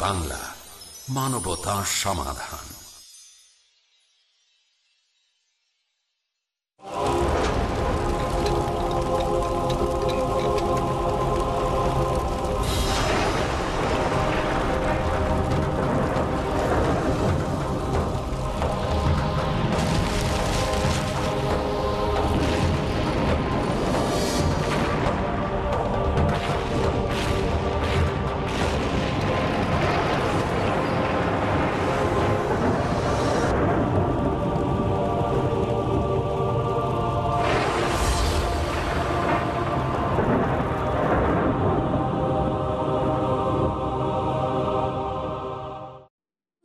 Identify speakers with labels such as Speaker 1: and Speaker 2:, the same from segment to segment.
Speaker 1: বাংলা মানবতা সমাধান।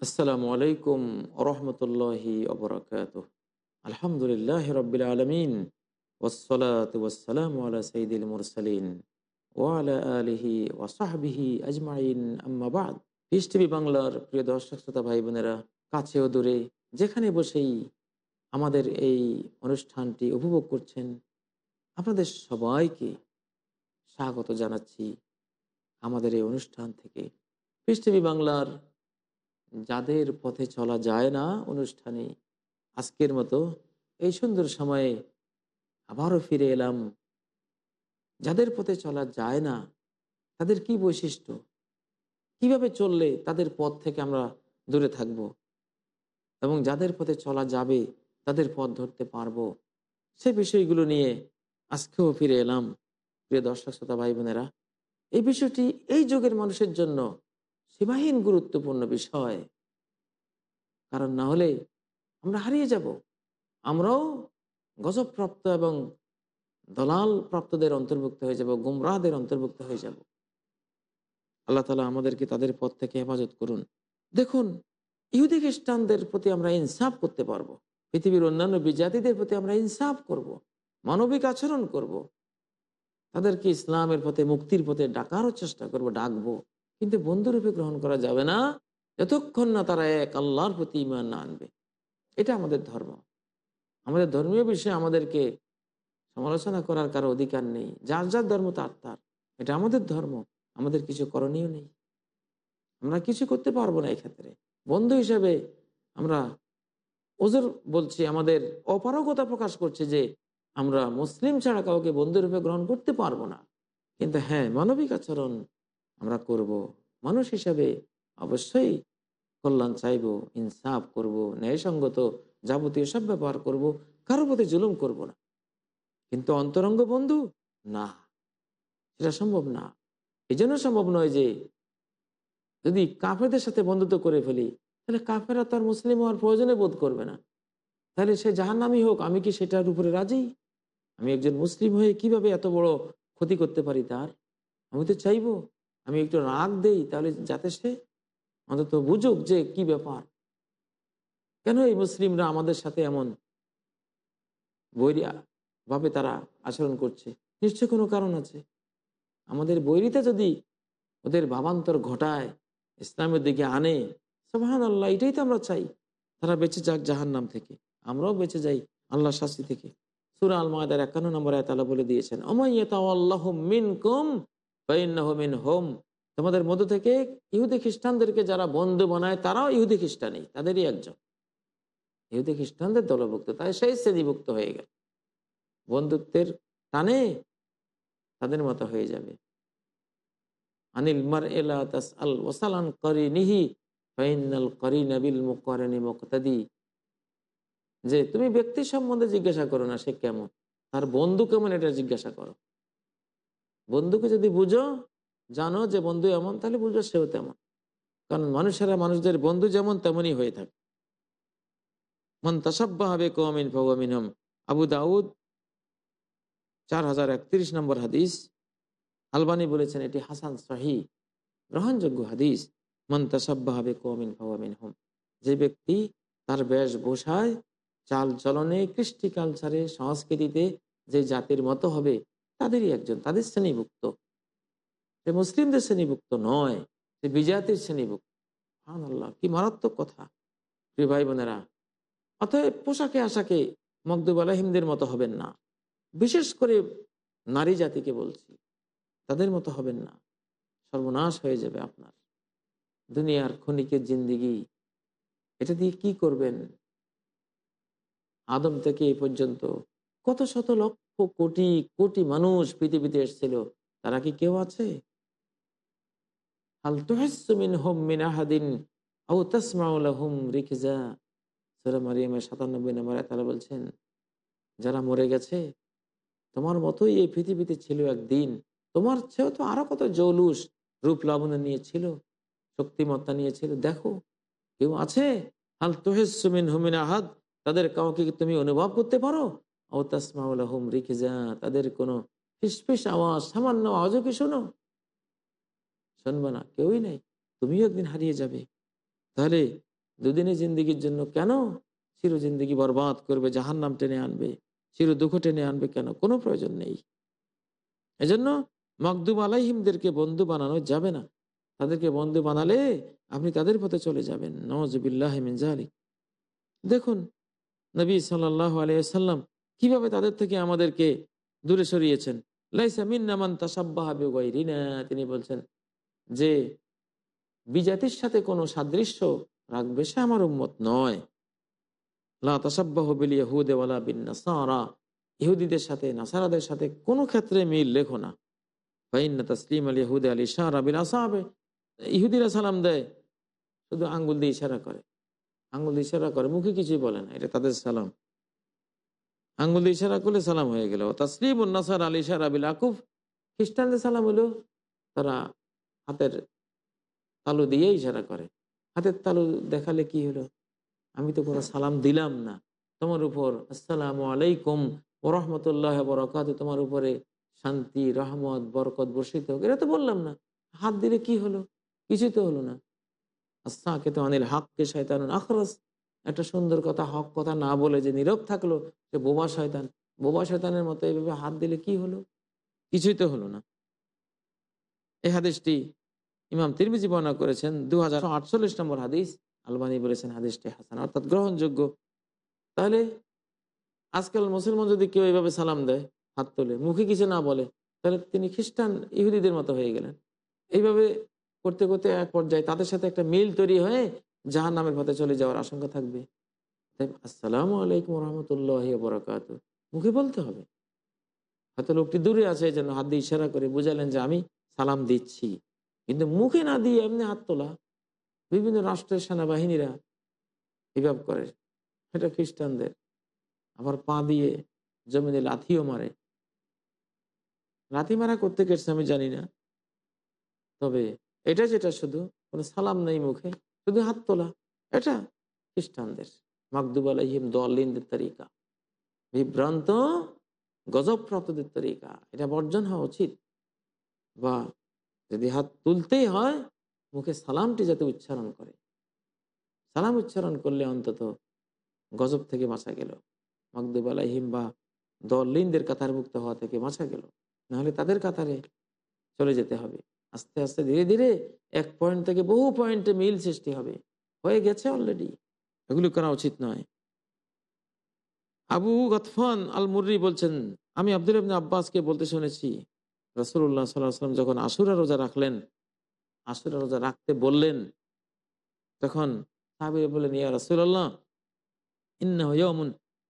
Speaker 2: আসসালামু আলাইকুম ওরহমতুল্লাহি অবরাকাত আলহামদুলিল্লাহ রবিল আলমিন। ওসলাত ওসালাম আলা সঈদুল মুরসালিন। ওয়ালা আলিহি ওয়াসাহবিহি আজমাইন। আম্মাবাদ পিস টিভি বাংলার প্রিয় দর্শক, শ্রোতা ভাই বোনেরা কাছে ও দূরে, যেখানে বসেই আমাদের এই অনুষ্ঠানটি উপভোগ করছেন, আপনাদের সবাইকে স্বাগত জানাচ্ছি আমাদের এই অনুষ্ঠান থেকে। পিস টিভি বাংলার যাদের পথে চলা যায় না অনুষ্ঠানে, আজকের মতো এই সুন্দর সময়ে আবারও ফিরে এলাম। যাদের পথে চলা যায় না, তাদের কি বৈশিষ্ট্য? কীভাবে চললে তাদের পথ থেকে আমরা দূরে থাকব? এবং যাদের পথে চলা যাবে, তাদের পথ ধরতে পারব? সে বিষয়গুলো নিয়ে আজকেও ফিরে এলাম। প্রিয় দর্শক, শ্রোতা ভাই বোনেরা এই বিষয়টি এই যুগের মানুষের জন্য সীমাহীন গুরুত্বপূর্ণ বিষয়। কারণ না হলে আমরা হারিয়ে যাব। আমরাও গজবপ্রাপ্ত এবং দলাল প্রাপ্তদের অন্তর্ভুক্ত হয়ে যাব, গুমরাহদের অন্তর্ভুক্ত হয়ে যাব। আল্লাহ তালা আমাদেরকে তাদের পথ থেকে হেফাজত করুন। দেখুন, ইহুদি খ্রিস্টানদের প্রতি আমরা ইনসাফ করতে পারব। পৃথিবীর অন্যান্য বিজাতিদের প্রতি আমরা ইনসাফ করব। মানবিক আচরণ করব। তাদেরকে ইসলামের পথে, মুক্তির পথে ডাকারও চেষ্টা করব, ডাকবো। কিন্তু বন্ধুরূপে গ্রহণ করা যাবে না যতক্ষণ না তারা এক আল্লাহর প্রতি ইমান না আনবে। এটা আমাদের ধর্ম। আমাদের ধর্মীয় বিষয়ে আমাদেরকে সমালোচনা করার কারও অধিকার নেই। যার যার ধর্ম, তার তার। এটা আমাদের ধর্ম। আমাদের কিছু করণীয় নেই। আমরা কিছু করতে পারব না এক্ষেত্রে। বন্ধু হিসেবে আমরা ওজোর বলছি, আমাদের অপারগতা প্রকাশ করছে যে আমরা মুসলিম ছাড়া কাউকে বন্ধুরূপে গ্রহণ করতে পারব না। কিন্তু হ্যাঁ মানবিক আচরণ আমরা করব। মানুষ হিসাবে অবশ্যই কল্যাণ চাইব, ইনসাফ করব, ন্যায়সঙ্গত যাবতীয় সব ব্যবহার করব, কারও প্রতি জুলুম করব না। কিন্তু অন্তরঙ্গ বন্ধু, না, সেটা সম্ভব না। এই জন্য সম্ভব নয় যে যদি কাফেরদের সাথে বন্ধুত্ব করে ফেলি, তাহলে কাফেরা তার মুসলিম হওয়ার প্রয়োজনে বোধ করবে না। তাহলে সে জাহান্নামি হোক, আমি কি সেটার উপরে রাজি? আমি একজন মুসলিম হয়ে কীভাবে এত বড় ক্ষতি করতে পারি তার? আমি তো চাইব। আমি একটু রাগ দেই, তাহলে যাতে সে অন্তত বুঝুক যে কি ব্যাপার। কেন এই মুসলিমরা আমাদের সাথে এমন বৈরিয়া ভাবে তারা আচরণ করছে? নিশ্চয় কোনো কারণ আছে। আমাদের বৈরিতে যদি ওদের ভাবান্তর ঘটায়, ইসলামের দিকে আনে সবাহান আল্লাহ এটাই তো আমরা চাই। তারা বেঁচে যাক জাহান নাম থেকে। আমরাও বেঁচে যাই আল্লাহ শাস্তি থেকে। সুরা আল মায়দার একান্ন নম্বর আয়তালা বলে দিয়েছেন অমাইয়াল্লাহ মিন কম মিন হোম তোমাদের মধ্য থেকে ইহুদি খ্রিস্টানদেরকে যারা বন্ধু বানায়, তারাও ইহুদি খ্রিস্টানই, তাদেরই একজন। ইহুদি খ্রিস্টানদের দলভুক্ত, তাই সেই শ্রেণীভুক্ত হয়ে গেল। বন্ধুত্বের টানে তাদের মতো হয়ে যাবে। আনিল মার এলা তাস আল ওসালান করি নিহি ফাইনাল করি নাবিল মুকরানি মুক্তাদি। যে তুমি ব্যক্তি সম্বন্ধে জিজ্ঞাসা করো না, সে কেমন? তার বন্ধু কেমন, এটা জিজ্ঞাসা করো। বন্ধুকে যদি বুঝো, জানো যে বন্ধু এমন, তাহলে বুঝো সেও তেমন। কারণ মানুষেরা মানুষদের বন্ধু যেমন তেমনই হয়ে থাকে। মন তাসাব্বা হবে কমিন ফমিনহম আবু দাউদ চার হাজার একত্রিশ নম্বর হাদিস। আলবানি বলেছেন এটি হাসান শাহি গ্রহণযোগ্য হাদিস। মন তাসাব্বা হবে কমিন ভগমিন হোম যে ব্যক্তি তার বেশভূষায় চাল চলনে কৃষ্টি কালচারে, সংস্কৃতিতে যে জাতির মতো হবে তাদেরই একজন, তাদের শ্রেণীভুক্ত। সে মুসলিমদের শ্রেণীভুক্ত নয়, সে বিজাতির শ্রেণীভুক্ত। হান আল্লাহ কি মারাত্মক কথা। প্রিয় ভাই বোনেরা অতএব পোশাকে আশাকে মকদুব আলাহিমদের মতো হবেন না। বিশেষ করে নারী জাতিকে বলছি, তাদের মতো হবেন না। সর্বনাশ হয়ে যাবে আপনার। দুনিয়ার ক্ষণিকের জিন্দিগি, এটা দিয়ে কি করবেন? আদম থেকে এই পর্যন্ত কত শত লক্ষ কোটি কোটি মানুষ পৃথিবীতে এসেছিল। তারা কি কেউ আছে? বলছেন, যারা মরে গেছে, তোমার মতোই এই পৃথিবীতে ছিল একদিন। তোমার চেয়েও তো আরও কত জৌলুস রূপ লাবণ নিয়েছিল, শক্তিমত্তা নিয়েছিল। দেখো, কেউ আছে? হাল তোহেসমিন হুমিন আহাদ, তাদের কাউকে তুমি অনুভব করতে পারো? ও তাসমাউল হুম রিখিজা তাদের কোনো ফিসফিস আওয়াজ, সামান্য আওয়াজও কি শোনো? শুনবে না, কেউই নেই, তুমিও একদিন হারিয়ে যাবে। তাহলে দুদিনের জিন্দিগির জন্য কেন চির জিন্দিগি বরবাদ করবে জাহান নাম টেনে আনবে, চির দুঃখ টেনে আনবে কেন? কোনো প্রয়োজন নেই। এজন্য মকদুম আলাইহিমদেরকে বন্ধু বানানো যাবে না। তাদেরকে বন্ধু বানালে আপনি তাদের পথে চলে যাবেন। নওয়াজবিল্লাহ দেখুন, নবী সাল্লাহ আলিয়াল্লাম কীভাবে তাদের থেকে আমাদেরকে দূরে সরিয়েছেন? লাইসা মিন্নামান তাসাব্বাহাবে তিনি বলছেন যে, বিজাতির সাথে কোনো সাদৃশ্য রাখবে সে আমার উম্মত নয়। ইহুদিদের সাথে, নাসারাদের সাথে কোনো ক্ষেত্রে মিল লেখো না। তসলিম আলী ইহুদ আলী শাহ রাবিল আসাবে। ইহুদিরা সালাম দেয়, শুধু আঙ্গুল দিয়ে ইশারা করে। আঙ্গুল দিয়ে ইশারা করে, মুখে কিছুই বলে না, এটা তাদের সালাম। আঙ্গুল ইশারা করলে সালাম হয়ে গেল। তসলিম নাসার আলী শাহ রাবিল আকুফ। খ্রিস্টানদের সালাম হলো তারা হাতের তালু দিয়ে ইশারা করে। হাতের তালু দেখালে কি হলো? আমি তো কোনো সালাম দিলাম না। তোমার উপর আসসালাম আলাইকুম ও রহমতুল্লাহ বরকাত তোমার উপরে শান্তি, রহমত, বরকত বর্ষিত হোক। এটা তো বললাম না। হাত দিলে কি হলো? কিছুই তো হলো না। আস্তাকে তো অনিল হাককে শয়তান আখরস। একটা সুন্দর কথা, হক কথা না বলে যে নীরব থাকল যে বোবা শয়তান। বোবা শয়তানের মতো এইভাবে হাত দিলে কি হলো? কিছুই তো হলো না। এই হাদিসটি ইমাম তিরমিজি বর্ণনা করেছেন দু নম্বর হাদিস। আলবানি বলেছেন হাদিসটি হাসান, অর্থাৎ গ্রহণযোগ্য। তাহলে আজকাল মুসলমান যদি কেউ এইভাবে সালাম দেয়, হাত তোলে, মুখে কিছু না বলে, তাহলে তিনি খ্রিস্টান ইহুদিদের মতো হয়ে গেলেন। এইভাবে করতে করতে এক পর্যায়ে তাদের সাথে একটা মিল তৈরি হয়ে জাহান নামের পথে চলে যাওয়ার আশঙ্কা থাকবে। আসসালাম আলাইকুম রহমতুল্লাহ বরাকাত মুখে বলতে হবে। হয়তো লোকটি দূরে আছে জন্য হাত দিয়ে ইশারা করে বুঝালেন যে আমি সালাম দিচ্ছি। কিন্তু মুখে না দিয়ে এমনি হাত তোলা। বিভিন্ন রাষ্ট্রের সেনাবাহিনীরা এভাবে করে। সেটা খ্রিস্টানদের। আবার পা দিয়ে জমিনে লাথিও মারে। লাথি মারা করতে গেছে আমি জানি না। তবে এটা যেটা শুধু কোনো সালাম নেই মুখে। শুধু হাত তোলা, এটা খ্রিস্টানদের। মাকদুব আলহিম দলিনদের তরিকা। বিভ্রান্ত, গজবপ্রাপ্তদের তরিকা। এটা বর্জন হওয়া উচিত। বা যদি হাত তুলতেই হয়, মুখে সালামটি যাতে উচ্চারণ করে। সালাম উচ্চারণ করলে অন্তত গজব থেকে বাঁচা গেল। মকদুব আলাহিম বা দলিনদের কাতার মুক্ত হওয়া থেকে বাঁচা গেল। নাহলে তাদের কাতারে চলে যেতে হবে। আস্তে আস্তে, ধীরে ধীরে এক পয়েন্ট থেকে বহু পয়েন্টে মিল সৃষ্টি হবে। হয়ে গেছে অলরেডি এগুলি করা উচিত নয়। আবু গতফান আল মুর্রি বলছেন, আমি আব্দুল ইবনে আব্বাসকে বলতে শুনেছি রসুল্লাহ সাল্লাম যখন আশুরা রোজা রাখলেন, আশুরা রোজা রাখতে বললেন, তখন সাহাবির বললেন, ইয়া রসুল্লাহ ইন্নাহমুন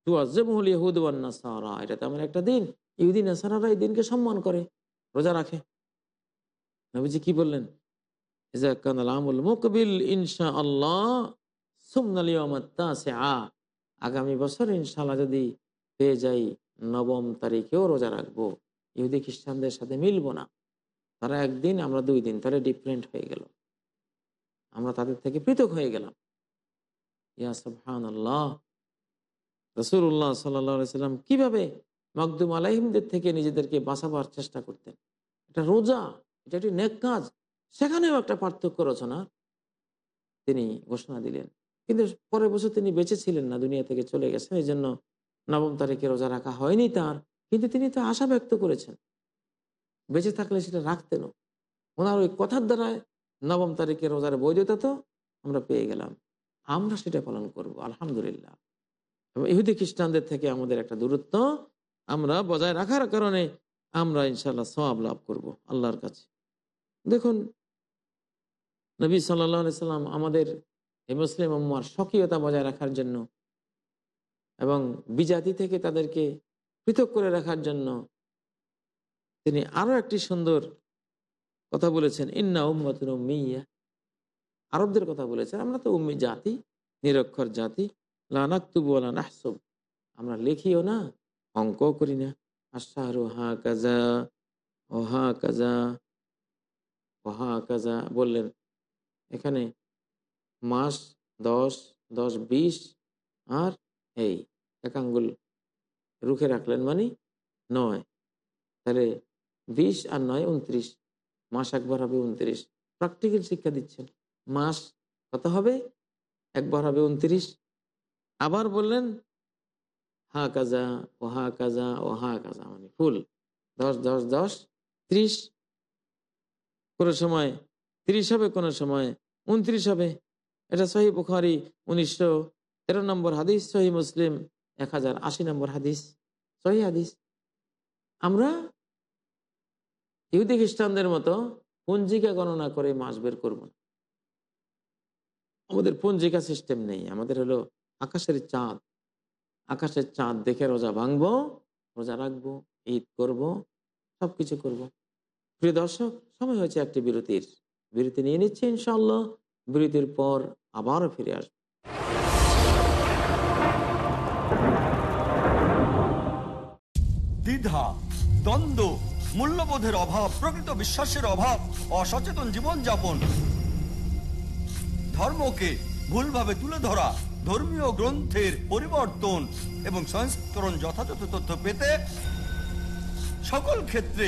Speaker 2: তুয়াজ্জেমহুল ইহুদ ওয়ান নাসারা এটা তেমন একটা দিন। ইহুদিন নাসারারা এই দিনকে সম্মান করে, রোজা রাখে। নবীজি কি বললেন? আগামী বছর ইনশাল্লাহ যদি পেয়ে যাই, নবম তারিখেও রোজা রাখব। ইহুদি খ্রিস্টানদের সাথে মিলবো না। তারা একদিন, আমরা দুই দিন, তারা ডিফারেন্ট হয়ে গেল। আমরা তাদের থেকে পৃথক হয়ে গেলাম। ইয়া রসুল্লাহ সাল্লাম কীভাবে মকদুম আলাহিমদের থেকে নিজেদেরকে বাঁচাবার চেষ্টা করতেন? এটা রোজা। এটা একটি নেক কাজ, সেখানেও একটা পার্থক্য রচনা তিনি ঘোষণা দিলেন। কিন্তু পরের বছর তিনি বেঁচে ছিলেন না, দুনিয়া থেকে চলে গেছেন এই জন্য নবম তারিখে রোজা রাখা হয়নি তার, কিন্তু তিনি তো আশা ব্যক্ত করেছেন। বেঁচে থাকলে সেটা রাখতেনও ওনার ওই কথার দ্বারা নবম তারিখে রোজার বৈধতা তো আমরা পেয়ে গেলাম। আমরা সেটা পালন করব, আলহামদুলিল্লাহ। এবং ইহুদি খ্রিস্টানদের থেকে আমাদের একটা দূরত্ব আমরা বজায় রাখার কারণে আমরা ইনশাল্লাহ সব লাভ করব, আল্লাহর কাছে। দেখুন, নবী সাল্লা সাল্লাম আমাদের এই মুসলিম উম্মার স্বকীয়তা বজায় রাখার জন্য এবং বিজাতি থেকে তাদেরকে পৃথক করে রাখার জন্য তিনি আরও একটি সুন্দর কথা বলেছেন, ইন্না উম্মতুন উম্মিয়া। আরবদের কথা বলেছেন, আমরা তো উম্মি জাতি, নিরক্ষর জাতি। লানাক্তুবলা নাহসব। আমরা লিখিও না, অঙ্কও করি না আশাহরু হা কাজা ও হা কাজা ও হা কাজা বললেন, এখানে মাস দশ দশ বিশ আর এই এক আঙ্গুল রুখে রাখলেন মানে নয়। তাহলে বিশ আর নয় উনত্রিশ, মাস একবার হবে উনত্রিশ। প্র্যাকটিক্যাল শিক্ষা দিচ্ছেন। মাস কত হবে? একবার হবে উনত্রিশ। আবার বললেন, হা কাজা ও হা কাজা ও হা কাজা মানে ফুল। দশ দশ দশ, ত্রিশ কোনো সময় ত্রিশ হবে, কোনো সময় উনত্রিশ হবে। এটা সহি বুখারি, উনিশশো তেরো নম্বর হাদিস, সহি মুসলিম, এক হাজার আশি নম্বর হাদিস। সহি হাদিস। আমরা ইহুদি খ্রিস্টানদের মতো পঞ্জিকা গণনা করে মাস বের করব না। আমাদের পঞ্জিকা সিস্টেম নেই। আমাদের হলো আকাশের চাঁদ। আকাশের চাঁদ দেখে রোজা ভাঙবো, রোজা রাখব, ঈদ করব, সবকিছু করব। প্রিয় দর্শক সময় হয়েছে একটি বিরতির। বিরতি নিয়ে নিচ্ছে ইনশাল্লাহ বিরতির পর আবারও ফিরে আসব।
Speaker 3: দ্বিধা, দ্বন্দ্ব, মূল্যবোধের অভাব, প্রকৃত বিশ্বাসের অভাব, অসচেতন জীবনযাপন। ধর্মকে ভুলভাবে তুলে ধরা, ধর্মীয় গ্রন্থের পরিবর্তন এবং সংস্করণ যথাযথ তথ্য পেতে সকল ক্ষেত্রে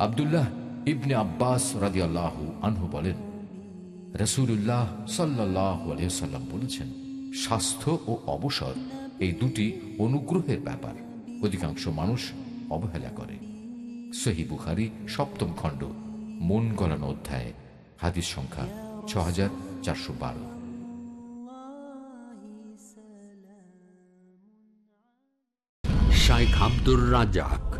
Speaker 4: আবদুল্লাহ ইবনে আব্বাস রাজিয়াল্লাহ আনহু বলেন রসুল্লাহ সাল্লাহ বলেছেন, স্বাস্থ্য ও অবসর এই দুটি অনুগ্রহের ব্যাপার। অধিকাংশ মানুষ অবহেলা করে। সহি বুখারি সপ্তম খণ্ড, মন গলানো অধ্যায়, হাদিস সংখ্যা ছ হাজার চারশো বারো।
Speaker 1: আব্দুর রাজাক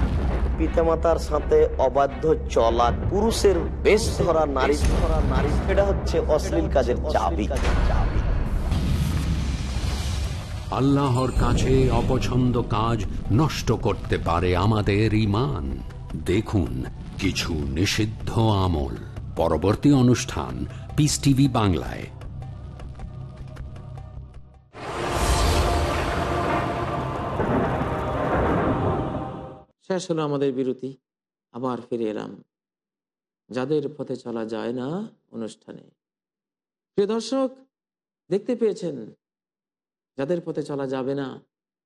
Speaker 5: পিতামাতার সাথে অবাধ্য চলা পুরুষের বেশ ধরা নারী ধরা নারী। এটা হচ্ছে অশ্লীল কাজের চাবি।
Speaker 1: আল্লাহর কাছে অপছন্দ কাজ নষ্ট করতে পারে আমাদের ইমান দেখুন, কিছু নিষিদ্ধ আমল। পরবর্তী অনুষ্ঠান পিস টিভি বাংলায়।
Speaker 2: শেষ হলো আমাদের বিরতি, আবার ফিরে এলাম। যাদের পথে চলা যায় না অনুষ্ঠানে। প্রিয় দর্শক, দেখতে পেয়েছেন যাদের পথে চলা যাবে না,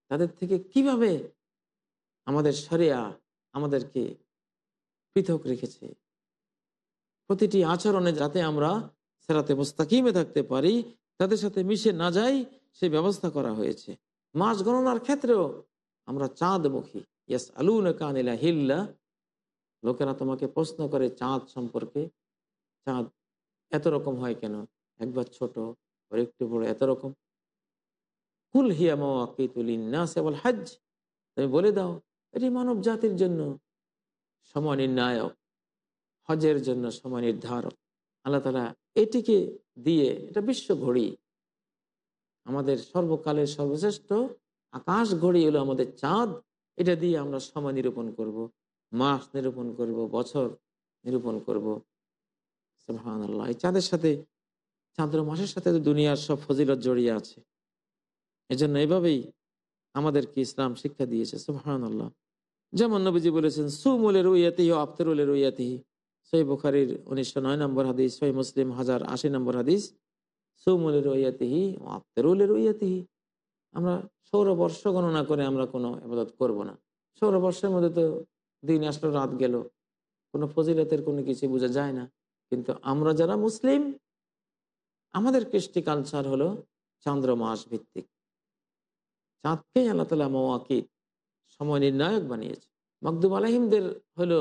Speaker 2: তাদের থেকে কীভাবে আমাদের সরিয়া আমাদেরকে পৃথক রেখেছে? প্রতিটি আচরণে যাতে আমরা সেরাতে মোস্তাকিমে থাকতে পারি তাদের সাথে মিশে না যাই, সে ব্যবস্থা করা হয়েছে। মাস গণনার ক্ষেত্রেও আমরা চাঁদমুখী। ইয়াস হিল্লা, লোকেরা তোমাকে প্রশ্ন করে চাঁদ সম্পর্কে, চাঁদ এত রকম হয় কেন? একবার ছোট, আর একটু বড় এত রকম। কুল হিয়া মাওয়াকিতুলিন্নাস হাজ তুমি বলে দাও, এটি মানব জাতির জন্য সময় নির্ণায়ক, হজের জন্য সময় নির্ধারক। আল্লাহ তালা এটিকে দিয়ে, এটা বিশ্ব ঘড়ি, আমাদের সর্বকালের সর্বশ্রেষ্ঠ আকাশ ঘড়ি হলো আমাদের চাঁদ এটা দিয়ে আমরা সময় নিরূপণ করব, মাস নিরূপণ করব, বছর নিরূপণ করব। সুবহান আল্লাহ এই চাঁদের সাথে, চাঁদ্র মাসের সাথে দুনিয়ার সব ফজিলত জড়িয়ে আছে। এজন্য এভাবেই আমাদেরকে ইসলাম শিক্ষা দিয়েছে সুবহান আল্লাহ যেমন নবীজি বলেছেন সুমুলের উইয়াতিহি আফতরুলের উইয়াতিহি সই বুখারির উনিশশো নয় নম্বর হাদিস সই মুসলিম হাজার আশি নম্বর হাদিস সুমুলের উইয়াতিহি আফতরুলের উইয়াতিহি আমরা সৌরবর্ষ গণনা করে আমরা কোনো আবাদত করব না। সৌরবর্ষের মধ্যে তো দিন আসলো, রাত গেল। কোনো ফজিলতের কোনো কিছু বোঝা যায় না। কিন্তু আমরা যারা মুসলিম, আমাদের কৃষ্টি কালচার হলো চান্দ্র মাস ভিত্তিক চাঁদকেই আল্লাহ তালা মাওয়াকিদ সময় নির্ণায়ক বানিয়েছে। মকদুম আলাহিমদের হলো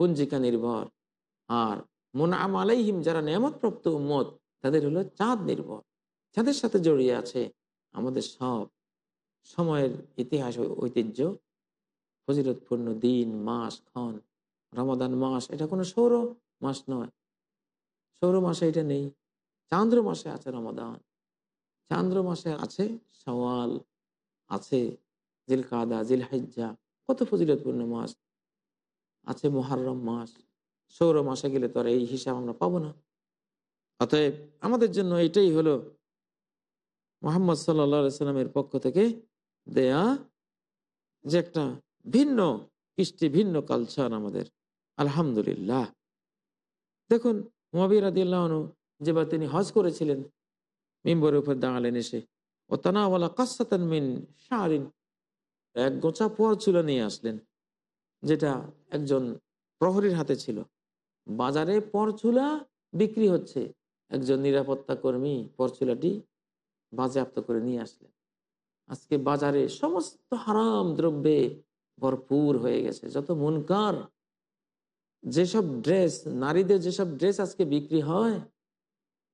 Speaker 2: পঞ্জিকা নির্ভর। আর মোনাম আলাইহিম যারা নিয়ামতপ্রাপ্ত উম্মত, তাদের হলো চাঁদ নির্ভর। চাঁদের সাথে জড়িয়ে আছে আমাদের সব সময়ের ইতিহাস ঐতিহ্য, ফজিলতপূর্ণ দিন, মাস, ক্ষণ, রমাদান মাস, এটা কোনো সৌর মাস নয়। সৌর মাসে এটা নেই। চান্দ্র মাসে আছে রমাদান। চান্দ্র মাসে আছে সওয়াল আছে জিল কাদা জিল হাজ্জা কত ফজিলতপূর্ণ মাস। আছে মোহারম মাস। সৌর মাসে গেলে তো আর এই হিসাব আমরা পাবো না। অতএব আমাদের জন্য এটাই হলো মোহাম্মদ সাল্লা সাল্লামের পক্ষ থেকে দেয়া যে একটা ভিন্ন কৃষ্টি, ভিন্ন কালচার আমাদের। আলহামদুলিল্লাহ। দেখুন মহাবীর আদিল্লাহনু যেবার তিনি হজ করেছিলেন, মিম্বরের উপর দাঁড়ালেন এসে ও তানাওয়ালা কাসাতান মিন শাহরিন। এক গোছা পর চুলা নিয়ে আসলেন, যেটা একজন প্রহরীর হাতে ছিল। বাজারে পরচুলা বিক্রি হচ্ছে। একজন নিরাপত্তা কর্মী পরচুলাটি বাজেয়াপ্ত করে নিয়ে আসলেন। আজকে বাজারে সমস্ত হারাম দ্রব্যে ভরপুর হয়ে গেছে। যত মুনকার, যেসব ড্রেস, নারীদের যেসব ড্রেস আজকে বিক্রি হয়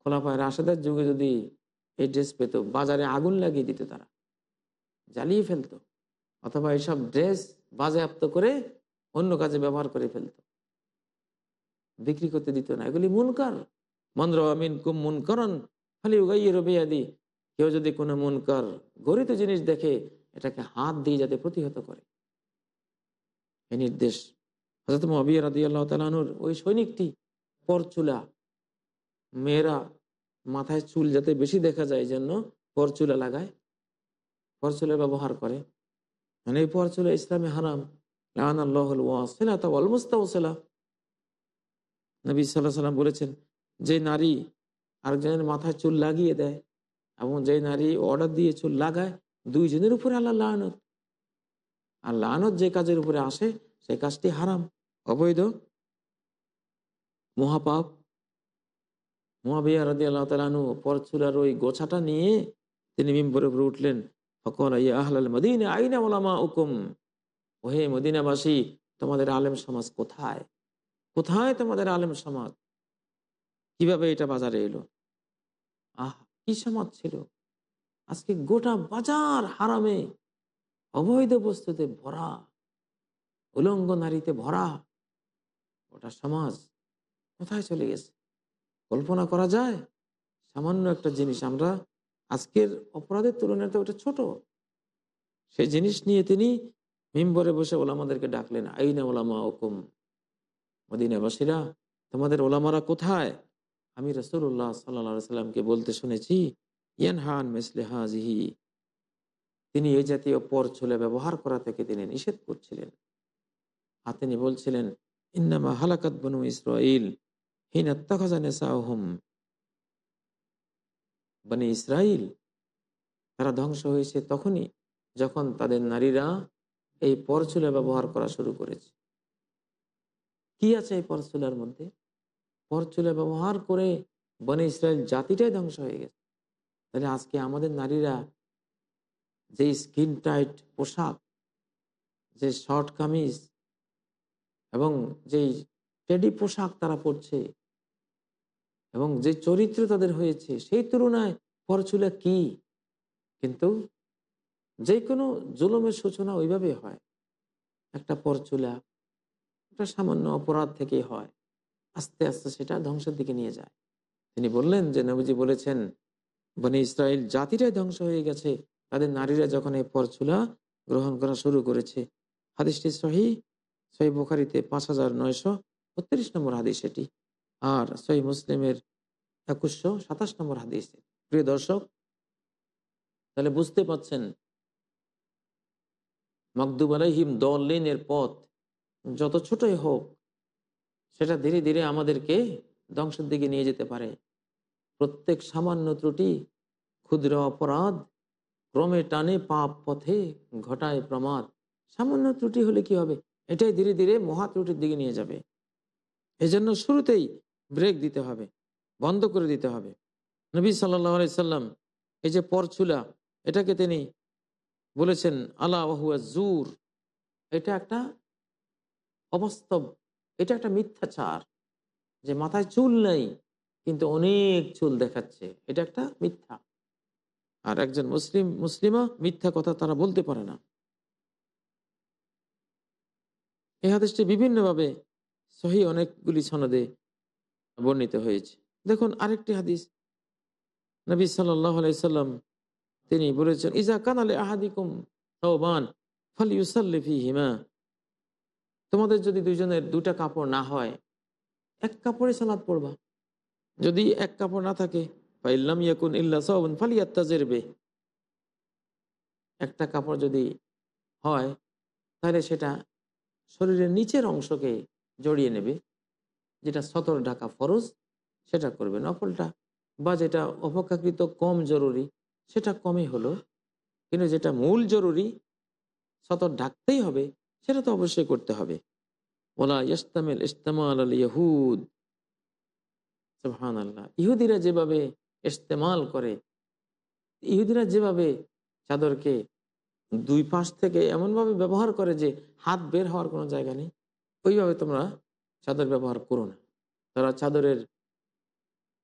Speaker 2: খোলাপায় রাশেদার যুগে যদি এই ড্রেস পেত, বাজারে আগুন লাগিয়ে দিত তারা, জ্বালিয়ে ফেলতো, অথবা এইসব ড্রেস বাজেয়াপ্ত করে অন্য কাজে ব্যবহার করে ফেলত। বিক্রি করতে দিত না। এগুলি মুনকার। মন্দ্র আমিন কুম মুনকরণ খালি উগাইয়ে আদি কেউ যদি কোনো মুনকার গরিত জিনিস দেখে এটাকে হাত দিয়ে যাতে প্রতিহত করে। এই নির্দেশ হজরত মহাবিয়া রাদি তালানুর ওই সৈনিকটি পরচুলা, মেয়েরা মাথায় চুল যাতে বেশি দেখা যায় জন্য পরচুলা লাগায়, পরচুলা ব্যবহার করে। মানে এই পরচুলা ইসলামে হারাম। নবী সাল্লাহ সাল্লাম বলেছেন, যে নারী আরেকজনের মাথায় চুল লাগিয়ে দেয় এবং যে নারী অর্ডার দিয়ে চুল লাগায়, দুইজনের উপরে আল্লাহ লানত। আর লানত যে কাজের উপরে আসে, সেই কাজটি হারাম। অবৈধ। মহাপাপ। মহাবিয়া রাদি আল্লাহ তালানু পরচুলার ওই গোছাটা নিয়ে তিনি মিম্বরের উপরে উঠলেন। ফকর আহলাল মদিনা, আইনা ওলামা উকুম ওহে মদিনাবাসী, তোমাদের আলেম সমাজ কোথায়? কোথায় তোমাদের আলেম সমাজ? কীভাবে এটা বাজারে এলো? আহ কি সমাজ ছিল? আজকে গোটা বাজার হারামে, অবৈধ বস্তুতে ভরা, উলঙ্গ নারীতে ভরা। ওটা সমাজ কোথায় চলে গেছে? কল্পনা করা যায়? সামান্য একটা জিনিস আমরা আজকের অপরাধের তুলনায় তো ওটা ছোট। সেই জিনিস নিয়ে তিনি মিম্বরে বসে ওলামাদেরকে ডাকলেন, আইনা ওলামা ওকুম মদিনাবাসীরা, তোমাদের ওলামারা কোথায়? আমি রসুল্লাহ সাল্লা সাল্লামকে বলতে শুনেছি ইয়ানহান মেসলে হাজিহি তিনি এই জাতীয় পর ছুলে ব্যবহার করা থেকে তিনি নিষেধ করছিলেন। আর তিনি বলছিলেন, ইন্নামা হালাকাত বনু ইসরাইল হিনাত্তাখাজানেসাহম বনি ইসরাইল তারা ধ্বংস হয়েছে তখনই যখন তাদের নারীরা এই পরচুলা ব্যবহার করা শুরু করেছে। কি আছে এই পরচুলার মধ্যে? পরচুলা ব্যবহার করে বনে ইসরায়েল জাতিটাই ধ্বংস হয়ে গেছে। তাহলে আজকে আমাদের নারীরা যে স্কিন টাইট পোশাক, যে শর্ট কামিজ এবং যেই টেডি পোশাক তারা পরছে এবং যে চরিত্র তাদের হয়েছে, সেই তুলনায় পরচুলা কি? কিন্তু যে কোনো জুলমের সূচনা ওইভাবে হয়। একটা পরচুলা একটা সামান্য অপরাধ থেকে হয়। আস্তে আস্তে সেটা ধ্বংসের দিকে নিয়ে যায়। তিনি বললেন যে, নবীজি বলেছেন, বনে ইসরায়েল জাতিটাই ধ্বংস হয়ে গেছে। তাদের নারীরা যখন এই পরচুলা গ্রহণ করা শুরু করেছে, হাদিসটি সহি সহি বোখারিতে পাঁচ হাজার নয়শো বত্রিশ নম্বর হাদিস এটি। আর সহি মুসলিমের একুশশো সাতাশ নম্বর হাদিস। প্রিয় দর্শক, তাহলে বুঝতে পাচ্ছেন মকদুব আলহিম দলিনের পথ যত ছোটই হোক সেটা ধীরে ধীরে আমাদেরকে ধ্বংসের দিকে নিয়ে যেতে পারে। প্রত্যেক সামান্য ত্রুটি, ক্ষুদ্র অপরাধ, ক্রমে টানে পাপ পথে ঘটায় প্রমাদ। সামান্য ত্রুটি হলে কি হবে? এটাই ধীরে ধীরে মহা ত্রুটির দিকে নিয়ে যাবে। এজন্য শুরুতেই ব্রেক দিতে হবে, বন্ধ করে দিতে হবে। নবী সাল্লাহ সাল্লাম এই যে পরচুলা, এটাকে তিনি বলেছেন আল্লাহ জুর। এটা একটা অবাস্তব এটা একটা মিথ্যাচার যে মাথায় চুল নেই, কিন্তু অনেক চুল দেখাচ্ছে। এটা একটা মিথ্যা। আর একজন মুসলিম মুসলিমা মিথ্যা কথা তারা বলতে পারে না। এই হাদিসটি বিভিন্নভাবে সহি অনেকগুলি সনদে বর্ণিত হয়েছে। দেখুন, আরেকটি হাদিস। নবী সাল্লাম তিনি বলেছেন, ইজা কানালে আহাদিকুম সৌবান হিমা তোমাদের যদি দুজনের দুটা কাপড় না হয়, এক কাপড়ে সালাদ পড়বা। যদি এক কাপড় না থাকে ইল্লাম ইয়াকুন ইল্লা সৌবান একটা কাপড় যদি হয়, তাহলে সেটা শরীরের নিচের অংশকে জড়িয়ে নেবে, যেটা সতর ঢাকা ফরজ, সেটা করবে। নকলটা বা যেটা অপেক্ষাকৃত কম জরুরি, সেটা কমই হলো। কিন্তু যেটা মূল জরুরি, সতর ঢাকতেই হবে সেটা তো অবশ্যই করতে হবে। ওলা ইস্তামেল ইস্তেমাল আল ইহুদ ইহুদিরা যেভাবে ইস্তেমাল করে, ইহুদিরা যেভাবে চাদরকে দুই পাশ থেকে এমনভাবে ব্যবহার করে যে হাত বের হওয়ার কোনো জায়গা নেই, ওইভাবে তোমরা চাদর ব্যবহার করো না। তারা চাদরের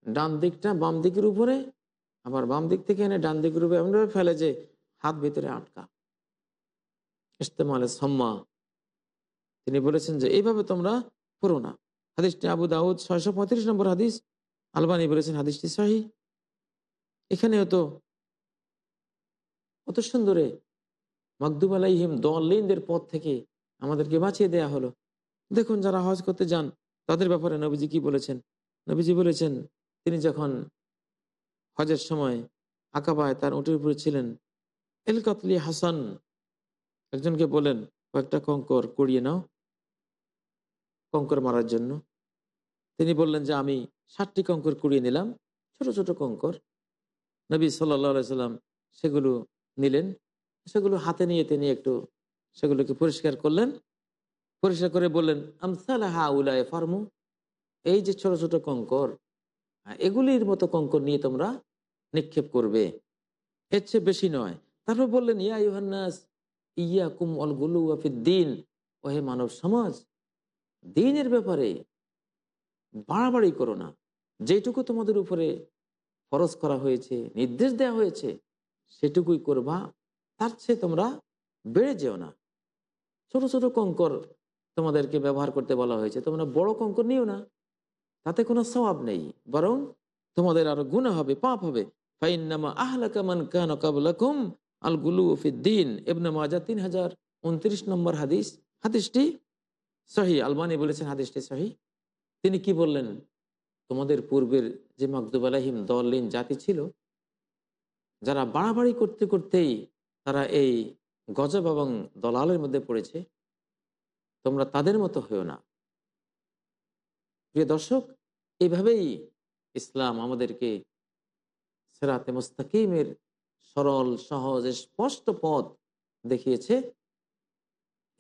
Speaker 2: ডান দিকটা বাম দিকের উপরে, আবার বাম দিক থেকে এনে ডান দিকের উপরে এমনভাবে ফেলে যে হাত ভিতরে আটকা। ইস্তেমালে সম্মা তিনি বলেছেন যে, এইভাবে তোমরা করো না। হাদিসটি আবু দাউদ ছয়শো পঁয়ত্রিশ নম্বর হাদিস। আলবানি বলেছেন হাদিসটি সাহি। এখানেও তো অত সুন্দরে মকদুব আলাইহিম দলিনদের পথ থেকে আমাদেরকে বাঁচিয়ে দেয়া হলো। দেখুন, যারা হজ করতে যান, তাদের ব্যাপারে নবীজি কি বলেছেন? নবীজি বলেছেন, তিনি যখন হজের সময় আকাবায় তার উটের উপরে ছিলেন, এল কাতলি হাসান একজনকে বলেন, কয়েকটা কঙ্কর করিয়ে নাও, কঙ্কর মারার জন্য। তিনি বললেন যে, আমি ষাটটি কঙ্কর কুড়িয়ে নিলাম, ছোট ছোট কঙ্কর। নবী সাল্লা সাল্লাম সেগুলো নিলেন, সেগুলো হাতে নিয়ে তিনি একটু সেগুলোকে পরিষ্কার করলেন। পরিষ্কার করে বললেন আমসালাহা উলায় ফার্মু। এই যে ছোট ছোট কঙ্কর, এগুলির মতো কঙ্কর নিয়ে তোমরা নিক্ষেপ করবে। এর চেয়ে বেশি নয়। তারপর বললেন, ইয়া ইউহান্নাস ইয়া কুম অল গুলু দিন। ওহে মানব সমাজ, দিনের ব্যাপারে বাড়াবাড়ি করো না। যেটুকু তোমাদের উপরে ফরজ করা হয়েছে, নির্দেশ দেওয়া হয়েছে, সেটুকুই করবা, তার চেয়ে তোমরা বেড়ে যেও না। ছোট ছোট কঙ্কর তোমাদেরকে ব্যবহার করতে বলা হয়েছে, তোমরা বড় কঙ্কর নিও না। তাতে কোনো স্বভাব নেই, বরং তোমাদের আরও গুণা হবে, পাপ হবে। ফাইন্নামা আহলাকামান কান কাবলাকুম আল গুলু ফিদ্দিন এবনে মাজা তিন হাজার উনত্রিশ নম্বর হাদিস। হাদিসটি সহি আলমানি বলেছেন হাদিসটি সহি। তিনি কি বললেন? তোমাদের পূর্বের যে মকদুব আলাহিম দলিন জাতি ছিল, যারা বাড়াবাড়ি করতে করতেই তারা এই গজব এবং দলালের মধ্যে পড়েছে, তোমরা তাদের মতো হয়েও না। প্রিয় দর্শক এইভাবেই ইসলাম আমাদেরকে সেরাতে মুস্তাকিমের সরল, সহজ স্পষ্ট পথ দেখিয়েছে।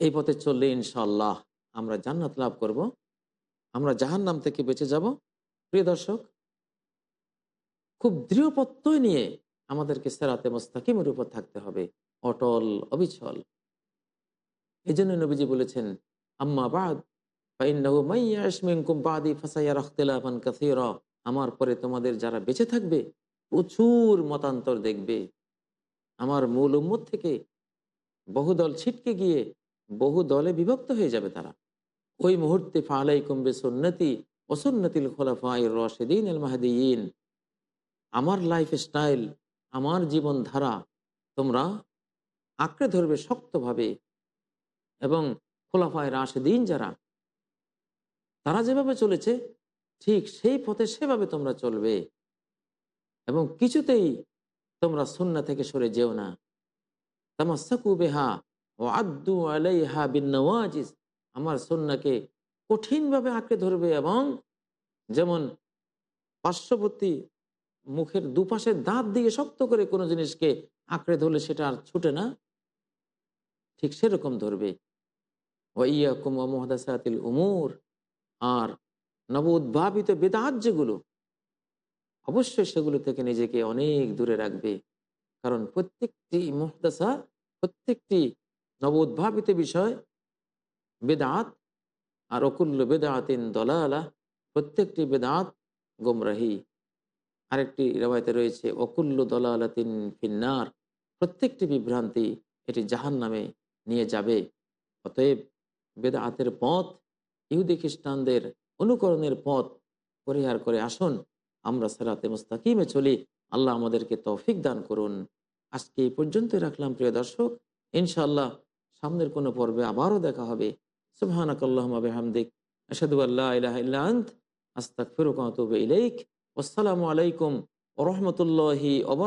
Speaker 2: এই পথে চললে ইনশাল্লাহ আমরা জান্নাত লাভ করব। আমরা জাহান নাম থেকে বেঁচে যাব। প্রিয় দর্শক, খুব দৃঢ় প্রত্যয় নিয়ে আমাদেরকে সেরাতে মোস্তাকিমের উপর থাকতে হবে। অটল, অবিচল। এই জন্য নবীজি বলেছেন আমার পরে তোমাদের যারা বেঁচে থাকবে, প্রচুর মতান্তর দেখবে। আমার মূল উম্মত থেকে বহু দল ছিটকে গিয়ে বহু দলে বিভক্ত হয়ে যাবে তারা। ওই মুহূর্তে ফালাই কুম্বে সুন্নতি ওসন্নতিল খোলাফাই রশেদিন আল মাহাদিন আমার লাইফ স্টাইল আমার জীবন ধারা তোমরা আঁকড়ে ধরবে শক্তভাবে এবং খোলাফায় রাশেদিন যারা, তারা যেভাবে চলেছে, ঠিক সেই পথে সেভাবে তোমরা চলবে। এবং কিছুতেই তোমরা সুন্না থেকে সরে যেও না। তামাসাকু বেহা ও আদু আলাইহা বিন্নওয়াজিস আমার সন্নাকে কঠিনভাবে আঁকড়ে ধরবে এবং যেমন পার্শ্ববর্তী মুখের দুপাশের দাঁত দিয়ে শক্ত করে কোনো জিনিসকে আঁকড়ে ধরলে সেটা আর ছুটে না, ঠিক সেরকম ধরবে। ওয়াইয়াকুম মোহাদাসাতিল উমুর। আর নব উদ্ভাবিত বেদাত যেগুলো অবশ্যই সেগুলো থেকে নিজেকে অনেক দূরে রাখবে। কারণ প্রত্যেকটি মোহদাসা, প্রত্যেকটি নব উদ্ভাবিত বিষয়, বেদাত, আর অকুল্ল বেদাতিন দলালা, প্রত্যেকটি বেদাত গোমরাহি। আরেকটি রেওয়ায়তে রয়েছে, অকুল্ল দলালাতিন ফিন্নার, প্রত্যেকটি বিভ্রান্তি এটি জাহান নামে নিয়ে যাবে। অতএব বেদাতের পথ, ইহুদি খ্রিস্টানদের অনুকরণের পথ পরিহার করে আসুন। আমরা সেরাতে মুস্তাকিমে চলি। আল্লাহ আমাদেরকে তৌফিক দান করুন। আজকে এই পর্যন্তই রাখলাম, প্রিয় দর্শক। ইনশাআল্লাহ সামনের কোনো পর্বে আবারও দেখা হবে। সুবহানাকাল্লাহমাবিহামদিক আশহাদু আল্লা ইলাহা ইল্লা আনত। আস্তাগফিরুকা ওয়া আতুবু ইলাইক। আসসালামু আলাইকুম ও রাহমাতুল্লাহি ওয়া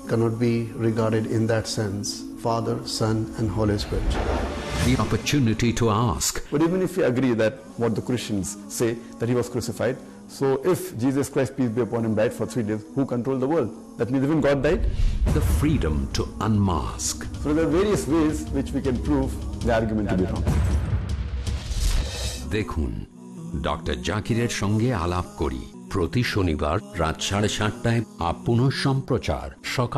Speaker 6: cannot be regarded in that sense Father, Son, and Holy Spirit?
Speaker 1: the opportunity to ask
Speaker 7: But even if we agree that what the Christians say, that he was crucified, so if Jesus Christ, peace be upon him, died for three days, who controlled the world? That means even God died?
Speaker 1: the freedom to unmask
Speaker 7: So there are various ways which we can prove the argument to be wrong.
Speaker 1: দেখুন doctor জাকিরের সঙ্গে আলাপ করি প্রতি শনিবার রাত সাড়ে সাতটায় আপ পুনঃ সম্প্রচার সকাল